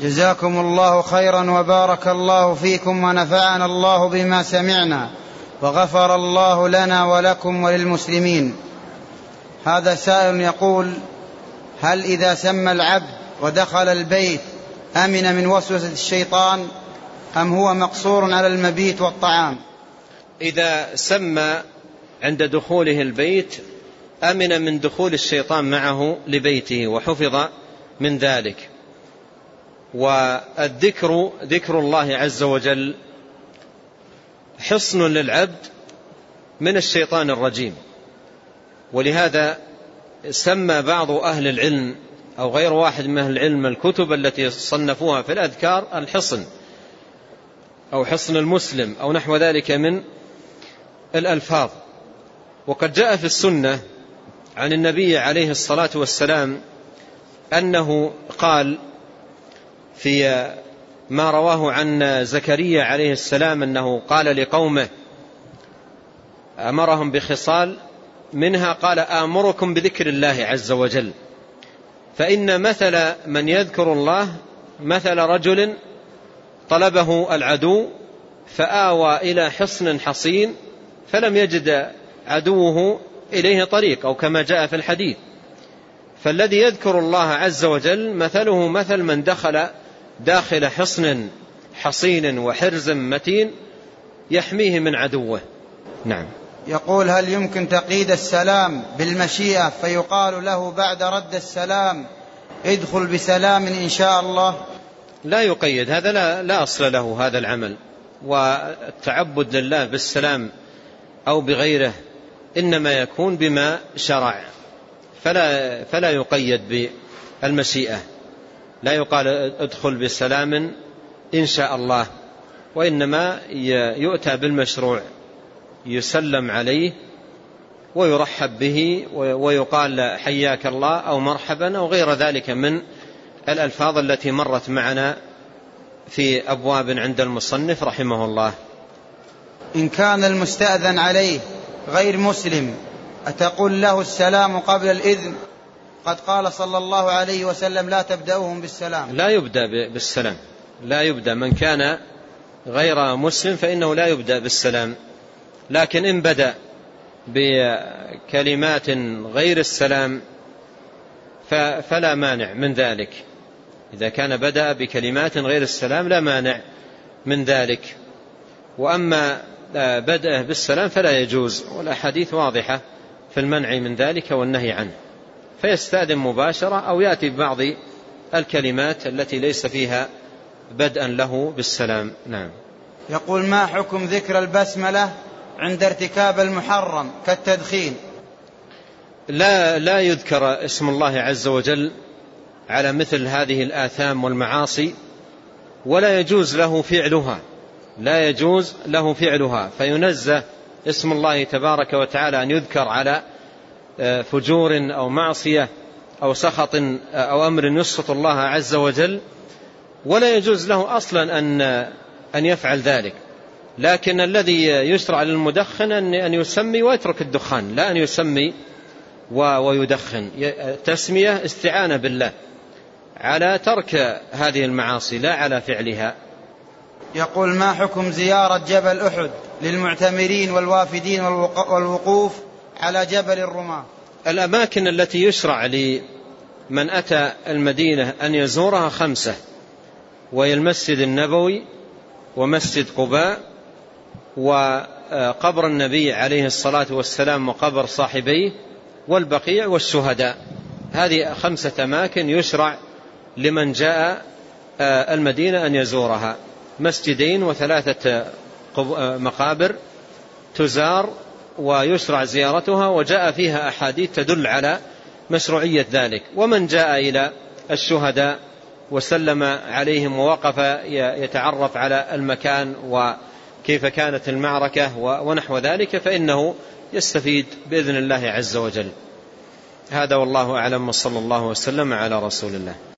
جزاكم الله خيرا وبارك الله فيكم ونفعنا الله بما سمعنا وغفر الله لنا ولكم وللمسلمين. هذا سائل يقول هل إذا سمى العبد ودخل البيت آمن من وسوسة الشيطان أم هو مقصور على المبيت والطعام؟ إذا سمى عند دخوله البيت آمن من دخول الشيطان معه لبيته وحفظ من ذلك. والذكر ذكر الله عز وجل حصن للعبد من الشيطان الرجيم. ولهذا سمى بعض أهل العلم أو غير واحد من أهل العلم الكتب التي صنفوها في الأذكار الحصن أو حصن المسلم أو نحو ذلك من الألفاظ. وقد جاء في السنة عن النبي عليه الصلاة والسلام أنه قال في ما رواه عن زكريا عليه السلام أنه قال لقومه أمرهم بخصال منها قال آمركم بذكر الله عز وجل. فإن مثل من يذكر الله مثل رجل طلبه العدو فآوى إلى حصن حصين فلم يجد عدوه إليه طريق أو كما جاء في الحديث. فالذي يذكر الله عز وجل مثله مثل من دخل داخل حصن حصين وحرز متين يحميه من عدوه. نعم. يقول هل يمكن تقييد السلام بالمشيئة؟ فيقال له بعد رد السلام ادخل بسلام إن شاء الله. لا يقيد هذا لا, لا أصل له هذا العمل. والتعبد لله بالسلام أو بغيره إنما يكون بما شرع. فلا, فلا يقيد بالمشيئة. لا يقال ادخل بسلام إن شاء الله وإنما يؤتى بالمشروع يسلم عليه ويرحب به ويقال حياك الله أو مرحبا أو غير ذلك من الألفاظ التي مرت معنا في أبواب عند المصنف رحمه الله. إن كان المستأذن عليه غير مسلم أتقول له السلام قبل الإذن؟ قد قال صلى الله عليه وسلم لا تبدأوهم بالسلام. لا يبدأ بالسلام. لا يبدأ. من كان غير مسلم فإنه لا يبدأ بالسلام. لكن إن بدأ بكلمات غير السلام فلا مانع من ذلك. إذا كان بدأ بكلمات غير السلام لا مانع من ذلك. وأما بدأه بالسلام فلا يجوز. والأحاديث واضحة في المنع من ذلك والنهي عنه. فيستأذن مباشرة أو يأتي ببعض الكلمات التي ليس فيها بدءا له بالسلام. نعم. يقول ما حكم ذكر البسملة عند ارتكاب المحرم كالتدخين؟ لا لا يذكر اسم الله عز وجل على مثل هذه الآثام والمعاصي ولا يجوز له فعلها. لا يجوز له فعلها. فينزه اسم الله تبارك وتعالى أن يذكر على فجور أو معصية أو سخط أو أمر يسخط الله عز وجل ولا يجوز له أصلا أن أن يفعل ذلك. لكن الذي يشرع للمدخن أن يسمي ويترك الدخان لا أن يسمي ويدخن. تسمية استعانة بالله على ترك هذه المعاصي لا على فعلها. يقول ما حكم زيارة جبل أحد للمعتمرين والوافدين والوقوف على جبل الرماة. الأماكن التي يشرع لمن أتى المدينة أن يزورها خمسة وهي المسجد النبوي ومسجد قباء وقبر النبي عليه الصلاة والسلام وقبر صاحبيه والبقيع والشهداء. هذه خمسة أماكن يشرع لمن جاء آه، المدينة أن يزورها. مسجدين وثلاثة آه، مقابر تزار ويشرع زيارتها وجاء فيها أحاديث تدل على مشروعية ذلك. ومن جاء إلى الشهداء وسلم عليهم ووقف يتعرف على المكان وكيف كانت المعركة ونحو ذلك فإنه يستفيد بإذن الله عز وجل. هذا والله أعلم وصلى الله وسلم على رسول الله.